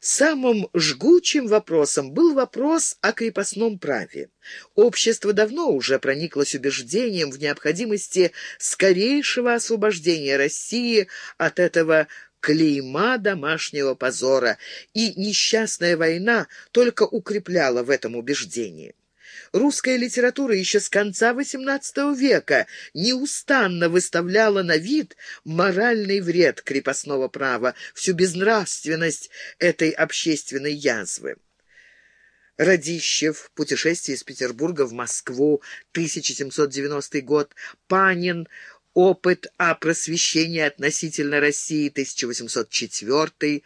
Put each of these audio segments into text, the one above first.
Самым жгучим вопросом был вопрос о крепостном праве. Общество давно уже прониклось убеждением в необходимости скорейшего освобождения России от этого клейма домашнего позора, и несчастная война только укрепляла в этом убеждении. Русская литература еще с конца XVIII века неустанно выставляла на вид моральный вред крепостного права, всю безнравственность этой общественной язвы. Радищев, путешествие из Петербурга в Москву, 1790 год, Панин, опыт о просвещении относительно России, 1804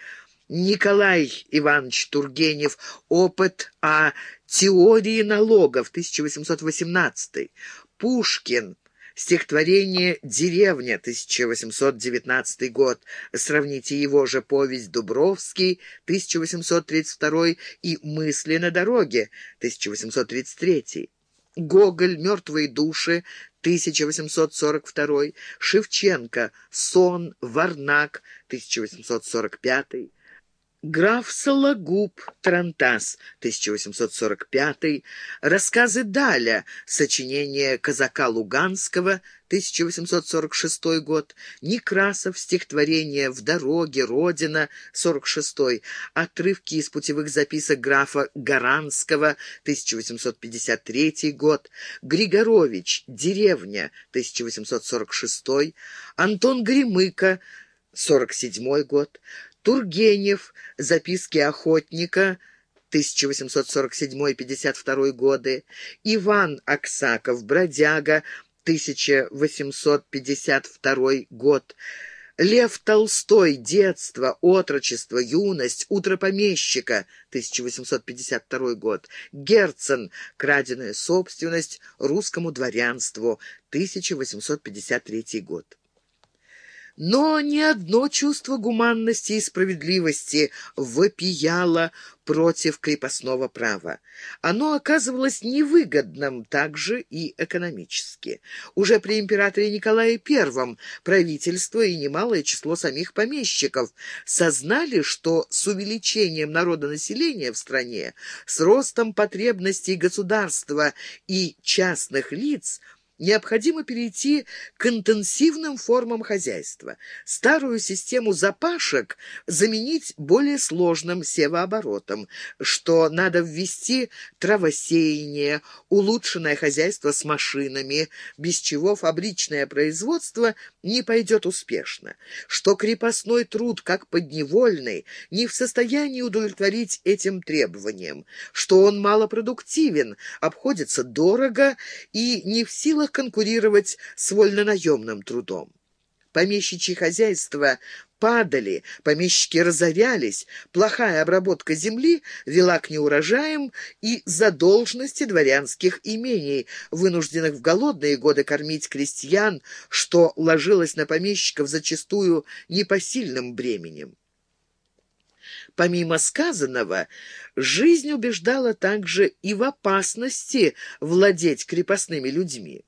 Николай Иванович Тургенев «Опыт о теории налогов» 1818, Пушкин Стихотворение «Деревня», 1819 год. Сравните его же повесть «Дубровский», 1832 и «Мысли на дороге», 1833. Гоголь «Мертвые души», 1842. Шевченко «Сон», «Варнак», 1845. Граф Сологуб, Тарантас, 1845, рассказы Даля, сочинение казака Луганского, 1846 год, Некрасов, стихотворение «В дороге», «Родина», 46 отрывки из путевых записок графа Гаранского, 1853 год, Григорович, «Деревня», 1846 Антон Гремыко, 47 год, Тургенев, записки охотника, 1847-52 годы, Иван Аксаков, бродяга, 1852 год, Лев Толстой. Детство, отрочество, юность, утро помещика. 1852 год. Герцен. Краденая собственность русскому дворянству. 1853 год. Но ни одно чувство гуманности и справедливости вопияло против крепостного права. Оно оказывалось невыгодным также и экономически. Уже при императоре Николае I правительство и немалое число самих помещиков сознали, что с увеличением народонаселения в стране, с ростом потребностей государства и частных лиц – необходимо перейти к интенсивным формам хозяйства. Старую систему запашек заменить более сложным севооборотом, что надо ввести травосеяние, улучшенное хозяйство с машинами, без чего фабричное производство не пойдет успешно, что крепостной труд, как подневольный, не в состоянии удовлетворить этим требованиям, что он малопродуктивен, обходится дорого и не в силах конкурировать с вольнонаемным трудом. Помещичьи хозяйства падали, помещики разорялись, плохая обработка земли вела к неурожаям и задолженности дворянских имений, вынужденных в голодные годы кормить крестьян, что ложилось на помещиков зачастую непосильным бременем. Помимо сказанного, жизнь убеждала также и в опасности владеть крепостными людьми.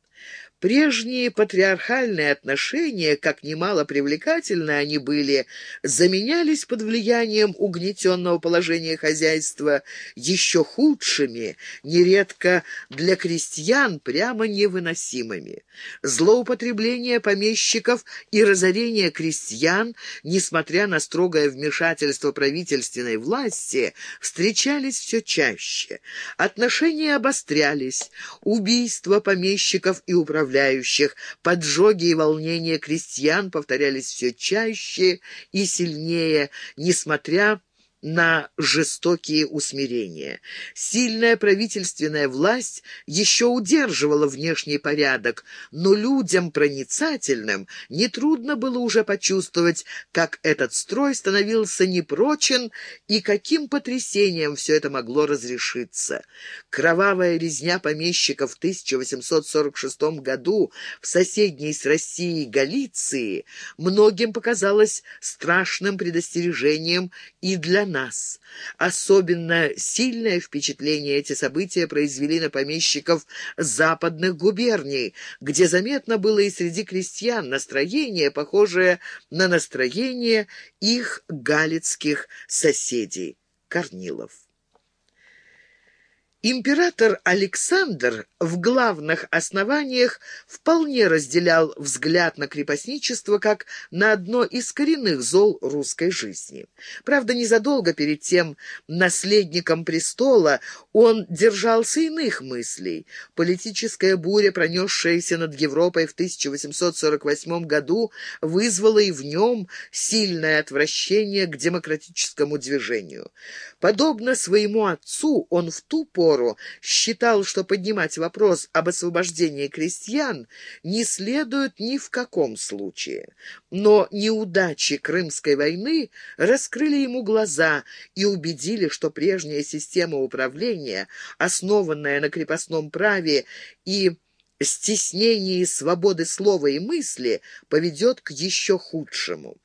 Прежние патриархальные отношения, как немало привлекательны они были, заменялись под влиянием угнетенного положения хозяйства еще худшими, нередко для крестьян прямо невыносимыми. Злоупотребление помещиков и разорение крестьян, несмотря на строгое вмешательство правительственной власти, встречались все чаще. Отношения обострялись, убийства помещиков и управляющих управляющих, поджоги и волнения крестьян повторялись все чаще и сильнее, несмотря на жестокие усмирения. Сильная правительственная власть еще удерживала внешний порядок, но людям проницательным нетрудно было уже почувствовать, как этот строй становился непрочен и каким потрясением все это могло разрешиться. Кровавая резня помещиков в 1846 году в соседней с Россией Галиции многим показалась страшным предостережением и для нас. Особенно сильное впечатление эти события произвели на помещиков западных губерний, где заметно было и среди крестьян настроение, похожее на настроение их галицких соседей, Корнилов. Император Александр в главных основаниях вполне разделял взгляд на крепостничество как на одно из коренных зол русской жизни. Правда, незадолго перед тем наследником престола он держался иных мыслей. Политическая буря, пронесшаяся над Европой в 1848 году, вызвала и в нем сильное отвращение к демократическому движению. Подобно своему отцу, он в ту пору пору считал, что поднимать вопрос об освобождении крестьян не следует ни в каком случае. Но неудачи Крымской войны раскрыли ему глаза и убедили, что прежняя система управления, основанная на крепостном праве и стеснении свободы слова и мысли, поведет к еще худшему.